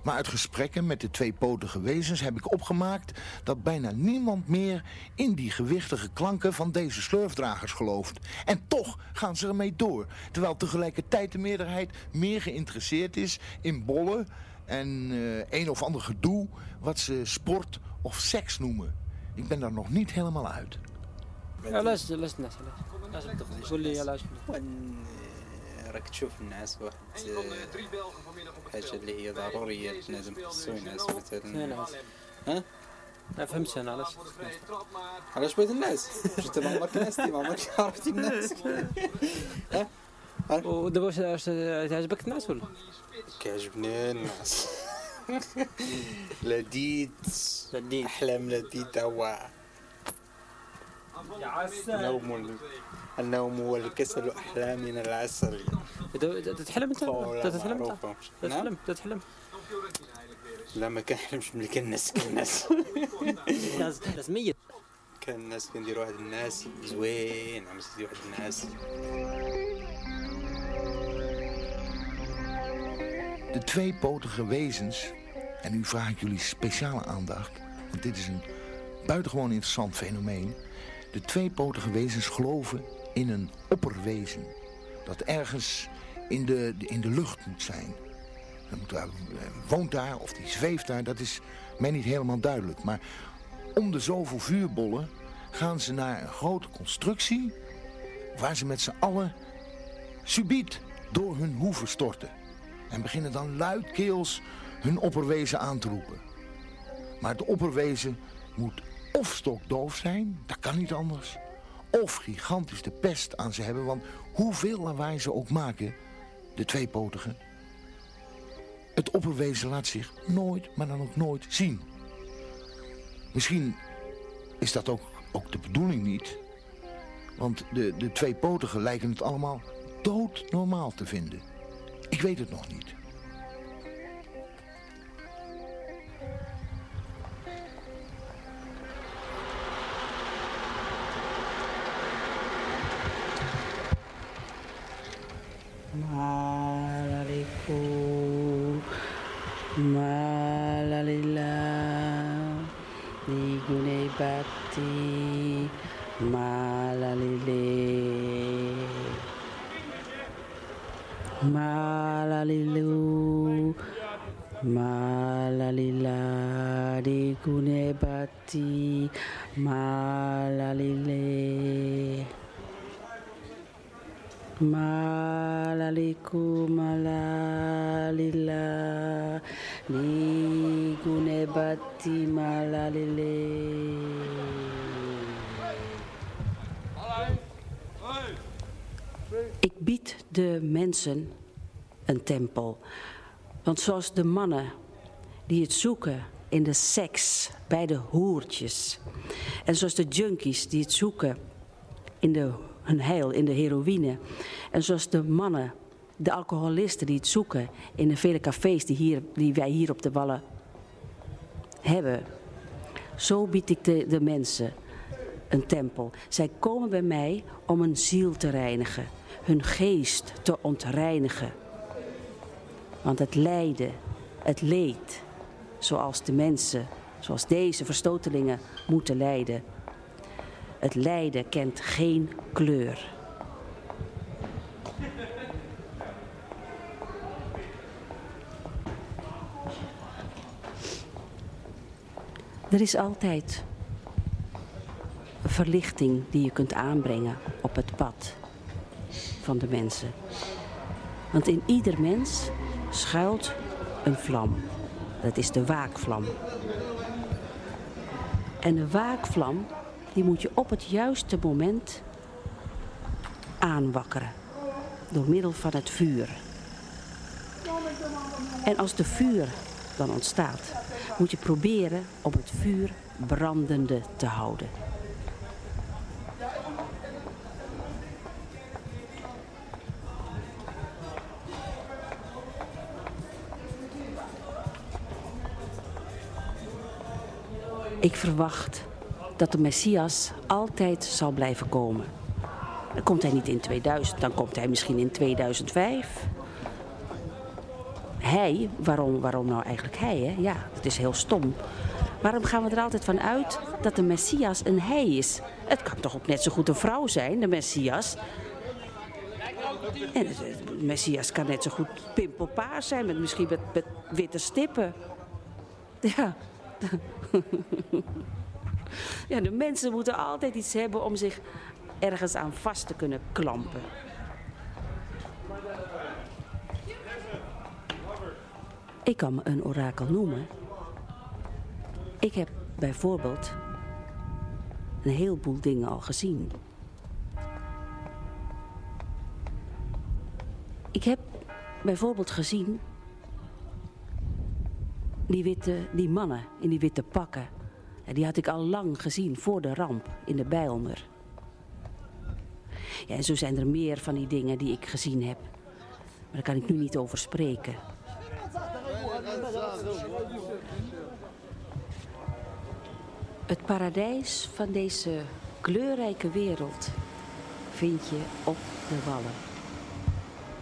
Maar uit gesprekken met de tweepotige wezens heb ik opgemaakt dat bijna niemand meer in die gewichtige klanken van deze slurfdragers gelooft. En toch gaan ze ermee door, terwijl tegelijkertijd de meerderheid meer geïnteresseerd is in bollen en eh, een of ander gedoe wat ze sport of seks noemen. Ik ben daar nog niet helemaal uit. لا لازم لازم الناس لازم قول لي علاش راك تشوف الناس واحد حاجة اللي هي ضرورية لازم خصو ينعس مثلا. ها؟ ما فهمتش أنا علاش علاش بغيت الناس؟ انت ما عمرك نعستي ما عمرك عرفتي الناس. ها؟ ودابا واش تعجبك الناس ولا؟ كيعجبني الناس. لذيذ أحلام لذيذة هو. النوم النوم هو الكسل احلامنا العسل تتحلم انت قولة تتحلم انت معروفة. تتحلم تتحلم لا ما كنحلمش ملي كنعس كنعس لازم لازم ميت كان الناس كندير واحد الناس زوين عم تدير واحد الناس De tweepotige wezens, en nu vraag ik jullie speciale aandacht, want dit is een buitengewoon interessant fenomeen. De tweepotige wezens geloven in een opperwezen, dat ergens in de, in de lucht moet zijn. Dat moet, daar- woont daar of die zweeft daar, dat is mij niet helemaal duidelijk. Maar om de zoveel vuurbollen gaan ze naar een grote constructie waar ze met z'n allen subiet door hun hoeven storten. En beginnen dan luidkeels hun opperwezen aan te roepen. Maar het opperwezen moet of stokdoof zijn, dat kan niet anders. Of gigantisch de pest aan ze hebben, want hoeveel lawaai ze ook maken, de tweepotigen. Het opperwezen laat zich nooit, maar dan ook nooit zien. Misschien is dat ook, ook de bedoeling niet. Want de, de tweepotigen lijken het allemaal doodnormaal te vinden. Ik weet het nog niet. malaliku malalila nigune bhakti. Malalile. Malalilu. Malalila nigune bhakti. Malalile. Malalile Ik bied de mensen een tempel. Want zoals de mannen die het zoeken in de seks bij de hoertjes. En zoals de junkies die het zoeken in de, hun heil in de heroïne. En zoals de mannen, de alcoholisten die het zoeken in de vele cafés die, hier, die wij hier op de Wallen hebben. Zo bied ik de, de mensen een tempel. Zij komen bij mij om hun ziel te reinigen, hun geest te ontreinigen. Want het lijden, het leed, zoals de mensen, zoals deze verstotelingen moeten lijden. Het lijden kent geen kleur. Er is altijd verlichting die je kunt aanbrengen op het pad van de mensen. Want in ieder mens schuilt een vlam. Dat is de waakvlam. En de waakvlam, die moet je op het juiste moment aanwakkeren. Door middel van het vuur. En als de vuur dan ontstaat, moet je proberen om het vuur brandende te houden. Ik verwacht dat de Messias altijd zal blijven komen. Dan komt hij niet in 2000, dan komt hij misschien in 2005. Hij, waarom, waarom nou eigenlijk hij? Hè? Ja, dat is heel stom. Waarom gaan we er altijd van uit dat de Messias een hij is? Het kan toch ook net zo goed een vrouw zijn, de Messias? En de Messias kan net zo goed pimpelpaars zijn, met misschien met witte stippen. Ja. ja, de mensen moeten altijd iets hebben om zich ergens aan vast te kunnen klampen. Ik kan me een orakel noemen. Ik heb bijvoorbeeld een heleboel dingen al gezien. Ik heb bijvoorbeeld gezien die, witte, die mannen in die witte pakken. Die had ik al lang gezien voor de ramp in de Bijlmer. Ja, en zo zijn er meer van die dingen die ik gezien heb. Maar daar kan ik nu niet over spreken. Het paradijs van deze kleurrijke wereld vind je op de wallen.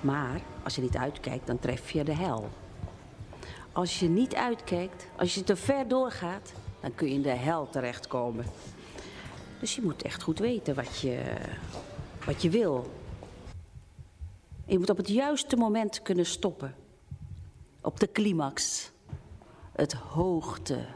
Maar als je niet uitkijkt, dan tref je de hel. Als je niet uitkijkt, als je te ver doorgaat, dan kun je in de hel terechtkomen. Dus je moet echt goed weten wat je, wat je wil. Je moet op het juiste moment kunnen stoppen. Op de climax. Het hoogtepunt.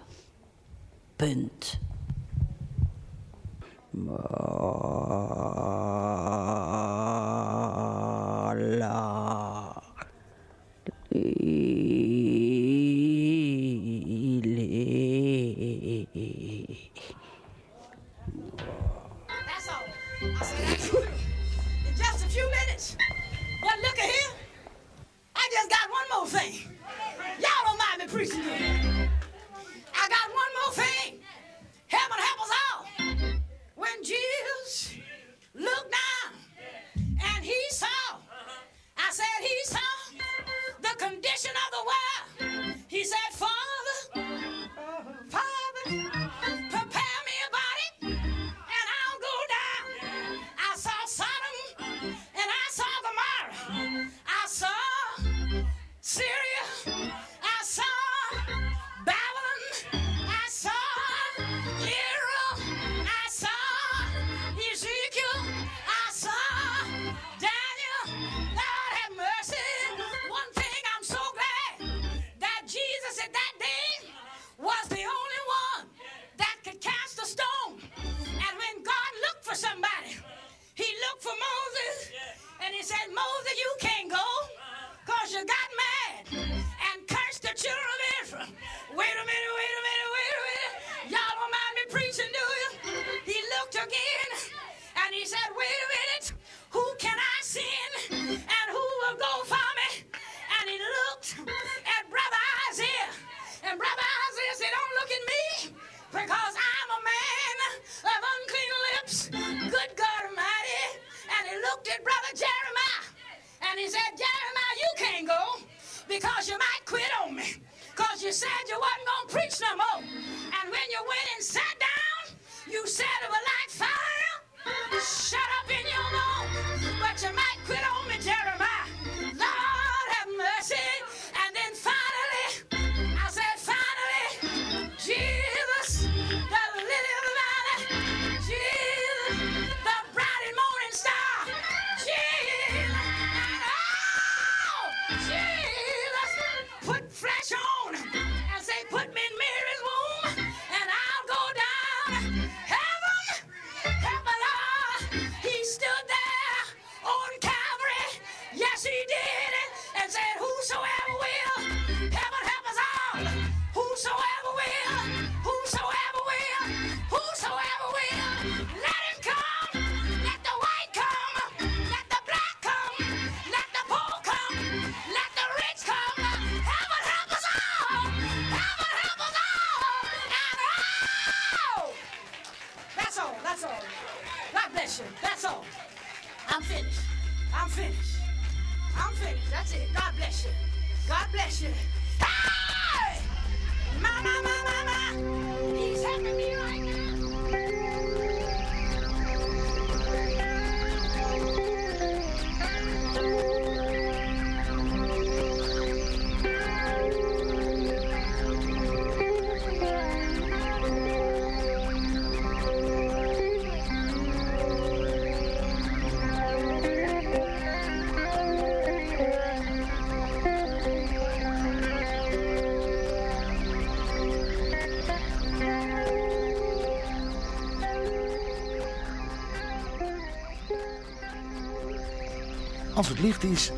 Als het licht is,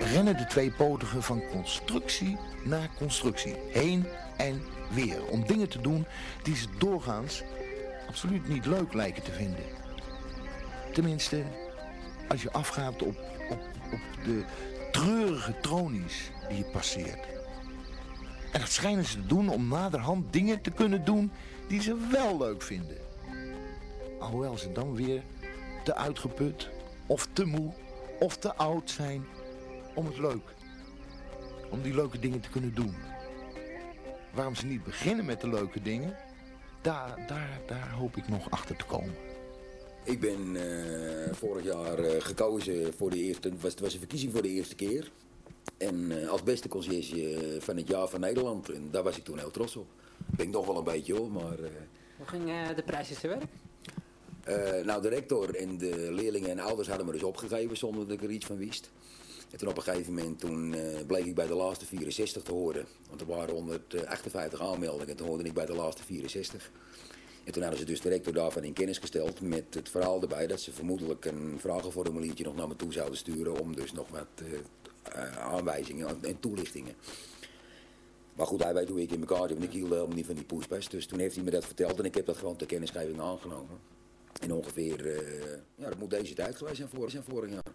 rennen de tweepotigen van constructie naar constructie. Heen en weer. Om dingen te doen die ze doorgaans absoluut niet leuk lijken te vinden. Tenminste, als je afgaat op, op, op de treurige tronies die je passeert. En dat schijnen ze te doen om naderhand dingen te kunnen doen die ze wel leuk vinden. Alhoewel ze dan weer te uitgeput, of te moe, of te oud zijn om het leuk. Om die leuke dingen te kunnen doen. Waarom ze niet beginnen met de leuke dingen, daar, daar, daar hoop ik nog achter te komen. Ik ben eh, vorig jaar eh, gekozen voor de eerste, het was, het was een verkiezing voor de eerste keer. En eh, als beste conciërge van het jaar van Nederland. En daar was ik toen heel trots op. Ben ik nog wel een beetje hoor, maar... eh, Hoe ging eh, de prijsjes te werk? Eh, nou, de rector en de leerlingen en ouders hadden me dus opgegeven zonder dat ik er iets van wist. En toen op een gegeven moment toen, eh, bleek ik bij de laatste 64 te horen. Want er waren 158 aanmeldingen en toen hoorde ik bij de laatste 64. En toen hadden ze dus de rector daarvan in kennis gesteld met het verhaal erbij dat ze vermoedelijk een vragenformuliertje nog naar me toe zouden sturen om dus nog wat eh, aanwijzingen en toelichtingen. Maar goed, hij weet hoe ik in elkaar zit, want ik hield helemaal niet van die poespas. Dus toen heeft hij me dat verteld en ik heb dat gewoon ter kennisgeving aangenomen. En ongeveer, eh, ja, dat moet deze tijd geweest zijn vorig, zijn vorig jaar.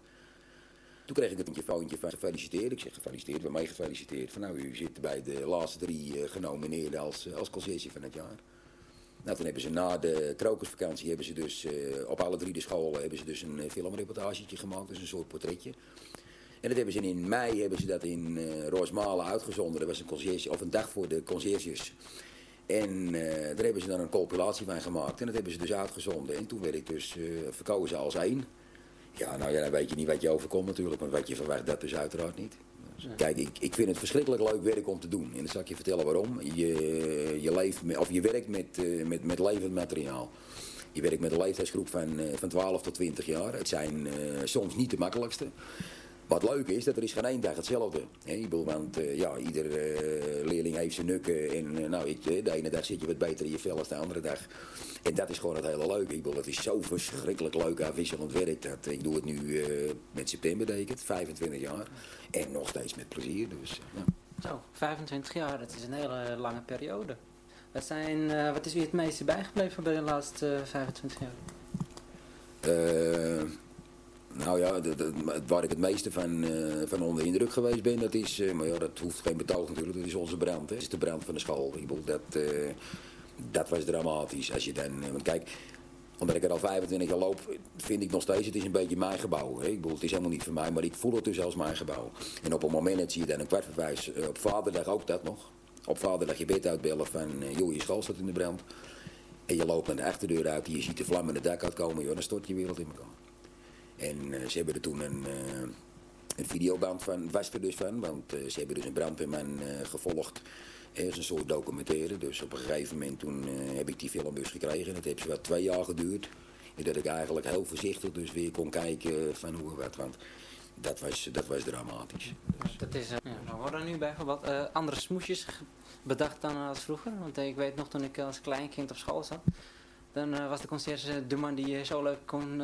Toen kreeg ik het telefoontje van gefeliciteerd. Ik zeg gefeliciteerd, bij mij gefeliciteerd. Van nou, u zit bij de laatste drie eh, genomineerden als, eh, als conciërge van het jaar. Nou, toen hebben ze na de krokusvakantie hebben ze dus op alle drie de scholen hebben ze dus een filmreportagetje gemaakt, dus een soort portretje. En dat hebben ze in mei hebben ze dat in eh Roosmalen uitgezonden. Dat was een of een dag voor de conciërges. En eh, daar hebben ze dan een compilatie van gemaakt. En dat hebben ze dus uitgezonden. En toen werd ik dus eh, verkozen als één. Ja, nou ja, dan weet je niet wat je overkomt natuurlijk. Maar wat je verwacht, dat dus uiteraard niet. Dus, Kijk, ik, ik vind het verschrikkelijk leuk werk om te doen. En dan zal ik je vertellen waarom. Je, je, leeft met, of je werkt met, eh, met, met levend materiaal. Je werkt met een leeftijdsgroep van, van 12 tot 20 jaar. Het zijn soms niet de makkelijkste. Wat leuk is, dat er is geen één dag hetzelfde. Bedoel, want eh, ja, ieder eh, leerling heeft zijn nukken. En eh, nou, ik, de ene dag zit je wat beter in je vel als de andere dag. En dat is gewoon het hele leuke. Ik bedoel, het is zo verschrikkelijk leuk afwisselend werk. Dat, ik doe het nu met september, denk ik het, 25 jaar. En nog steeds met plezier. Dus, ja. Zo, 25 jaar, dat is een hele lange periode. Wat, zijn, wat is u het meeste bijgebleven bij de laatste eh, 25 jaar? Nou ja, de, de- waar ik het meeste van, eh, van onder de indruk geweest ben, dat is, eh, maar ja, dat hoeft geen betoog natuurlijk, dat is onze brand. Hè. Dat is de brand van de school. Ik bedoel, dat, eh, dat was dramatisch. Als je dan, want kijk, omdat ik er al 25 jaar loop, vind ik nog steeds, het is een beetje mijn gebouw. Hè. Ik bedoel, het is helemaal niet van mij, maar ik voel het dus als mijn gebouw. En op een moment dat zie je dan een kwart eh, op vaderdag ook dat nog. Op vaderdag je bed uitbellen van, joh, je school staat in de brand. En je loopt naar de achterdeur uit en je ziet de vlam in het dak uitkomen, joh, dan stort je wereld in elkaar. En eh, ze hebben er toen een, eh, een videoband van, was er dus van, want eh, ze hebben dus een brandweerman gevolgd. Het is een soort documentaire, dus op een gegeven moment toen heb ik die filmbus gekregen. En dat heeft wel twee jaar geduurd. En dat ik eigenlijk heel voorzichtig dus weer kon kijken van hoe en wat, want dat was, dat was dramatisch. Dat is, er worden nu bijvoorbeeld eh, andere smoesjes bedacht dan als vroeger. Want ik weet nog toen ik als kleinkind op school zat, dan was de conciërge de man die zo leuk kon,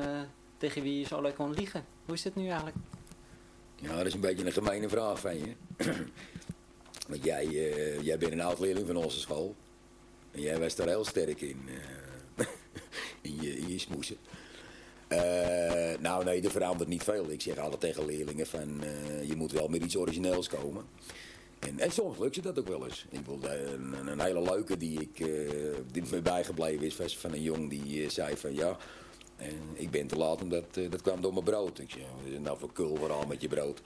tegen wie je zo leuk kon liegen. Hoe is dit nu eigenlijk? Ja, dat is een beetje een gemeene vraag van je. Want jij, eh, jij bent een oud leerling van onze school. En jij was daar heel sterk in. eh, in, je, in smoesen. Eh, nou nee, er verandert niet veel. Ik zeg altijd tegen leerlingen van je moet wel met iets origineels komen. En, soms lukt ze dat ook wel eens. Ik eh, een, een hele leuke die, ik, die bijgebleven is van een jong die zei van ja, en ik ben te laat omdat eh, dat kwam door mijn brood. Ik het nou voor kul vooral met je brood?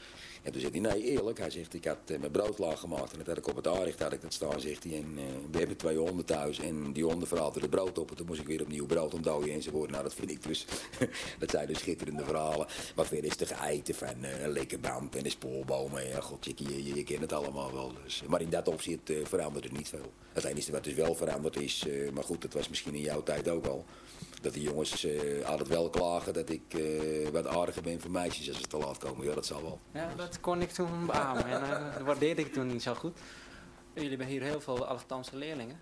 En toen zegt hij, nee eerlijk, hij zegt ik had eh, mijn brood laag gemaakt en dat had ik op het aanrecht had ik dat staan, zegt hij. En eh, we hebben twee honden thuis en die honden verhaalden de brood op en toen moest ik weer opnieuw brood ontdooien enzovoort. Nou dat vind ik dus, dat zijn dus schitterende verhalen. Maar verder is er geëiten van eh, een lekker band en de spoorbomen. En ja, god, je, je, kent het allemaal wel. Dus. Maar in dat opzicht eh, verandert er niet veel. Het enige wat dus wel veranderd is, maar goed, dat was misschien in jouw tijd ook al. Dat de jongens eh, altijd wel klagen dat ik eh, wat aardiger ben voor meisjes als ze te laat komen. Ja, dat zal wel. Ja, dat kon ik toen beamen en dat waardeerde ik toen niet zo goed. Jullie hebben hier heel veel allochtoonse leerlingen.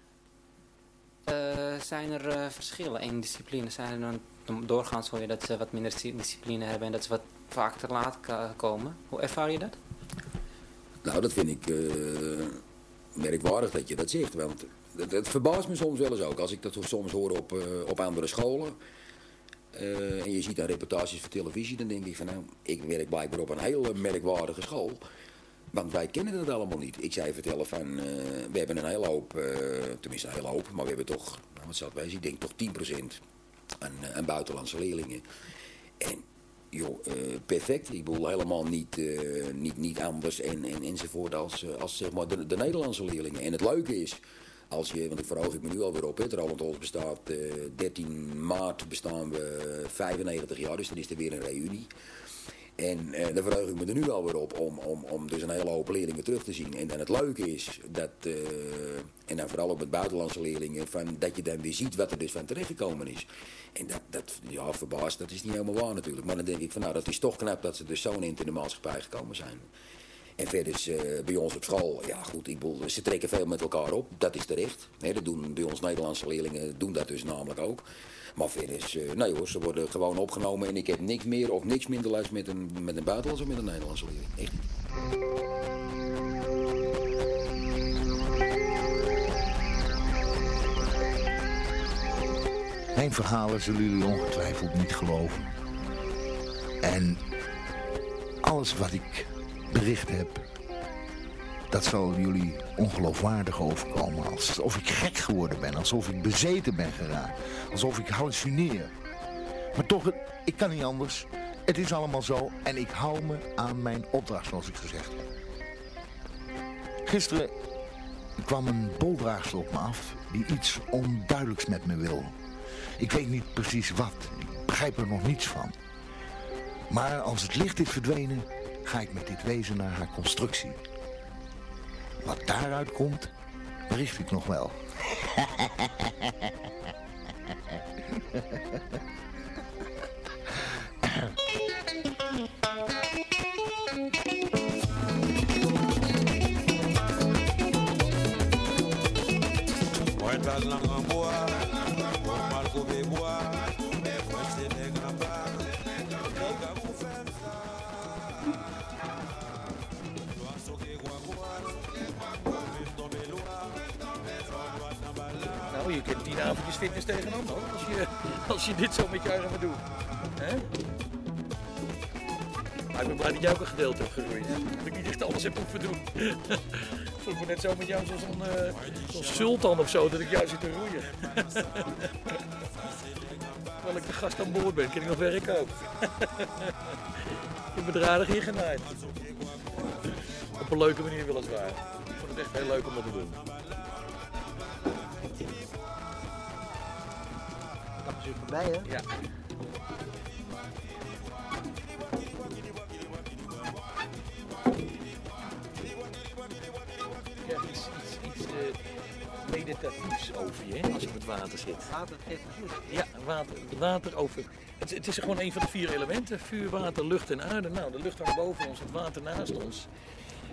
Eh, zijn er eh, verschillen in disciplines? Zijn er dan doorgaans hoor je dat ze wat minder disci- discipline hebben en dat ze wat vaak te laat komen. Hoe ervaar je dat? Nou, dat vind ik eh, merkwaardig dat je dat zegt. Want het, het verbaast me soms wel eens ook. Als ik dat soms hoor op, eh, op andere scholen. eh, en je ziet dan reportages voor televisie. Dan denk ik van nou, ik werk blijkbaar op een hele merkwaardige school. Want wij kennen het allemaal niet. Ik zei vertellen van, eh, we hebben een hele hoop, tenminste een hele hoop. Maar we hebben toch, nou, wat zat wij, ik denk toch 10% aan, aan buitenlandse leerlingen. En joh, perfect. Ik bedoel helemaal niet, niet, niet anders en, en, enzovoort als, als zeg maar de, de Nederlandse leerlingen. En het leuke is, als je, want ik verhoog ik me nu alweer op, hè, Tralendholz bestaat eh 13 maart bestaan we 95 jaar, dus dan is er weer een reunie. En eh, daar verheug ik me er nu alweer op om, om, om dus een hele hoop leerlingen terug te zien. En, het leuke is dat, eh, en dan vooral ook met buitenlandse leerlingen, van, dat je dan weer ziet wat er dus van terechtgekomen is. En dat, dat ja, verbaast, dat is niet helemaal waar natuurlijk. Maar dan denk ik van, nou, dat is toch knap dat ze dus zo'n in de maatschappij gekomen zijn. En verder is eh, bij ons op school, ja goed, ik bedoel, ze trekken veel met elkaar op, dat is terecht. Dat doen bij ons Nederlandse leerlingen doen dat dus namelijk ook. Maar verder is, eh, nee hoor, ze worden gewoon opgenomen en ik heb niks meer of niks minder les met een, met een of met een Nederlandse leerling. Echt niet. Mijn verhalen zullen jullie ongetwijfeld niet geloven. En alles wat ik bericht heb, dat zal jullie ongeloofwaardig overkomen. Alsof ik gek geworden ben, alsof ik bezeten ben geraakt, alsof ik hallucineer. Maar toch, ik kan niet anders. Het is allemaal zo en ik hou me aan mijn opdracht, zoals ik gezegd heb. Gisteren kwam een boldraagster op me af die iets onduidelijks met me wil. Ik weet niet precies wat. Ik begrijp er nog niets van. Maar als het licht is verdwenen, ga ik met dit wezen naar haar constructie. Wat daaruit komt, bericht ik nog wel. White bag lang tien avondjes fitness tegenaan hoor, als je, als je dit zo met je armen doet. Hè? Maar ik ben blij dat jij ook een gedeelte hebt gegroeid. Dat ik niet echt alles heb hoeven doen. Ik voel me net zo met jou zoals zo'n eh, sultan of zo, dat ik jou zit te roeien. Terwijl ik de gast aan boord ben, kan ik nog werken ook. ik ben ingenaaid. Op een leuke manier weliswaar. Ik vond het echt heel leuk om dat te doen. Voorbij, hè? Ja. Krijg iets, iets, iets eh, meditatiefs over je hè, als je op het water zit. Water geeft. Ja, water, water over. Het, het is gewoon een van de vier elementen: vuur, water, lucht en aarde. Nou, de lucht hangt boven ons, het water naast ons.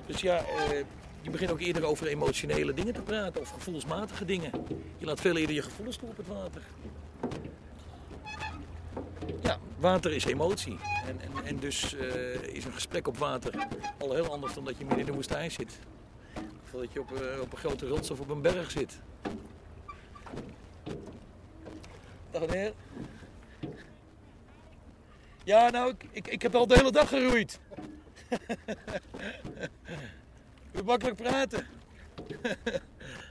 Dus ja, eh, je begint ook eerder over emotionele dingen te praten of gevoelsmatige dingen. Je laat veel eerder je gevoelens toe op het water. Ja, water is emotie. En, en, en dus eh, is een gesprek op water al heel anders dan dat je midden in de woestijn zit. Of dat je op, eh, op een grote rots of op een berg zit. Dag meneer. Ja, nou, ik, ik, heb al de hele dag geroeid. U makkelijk praten.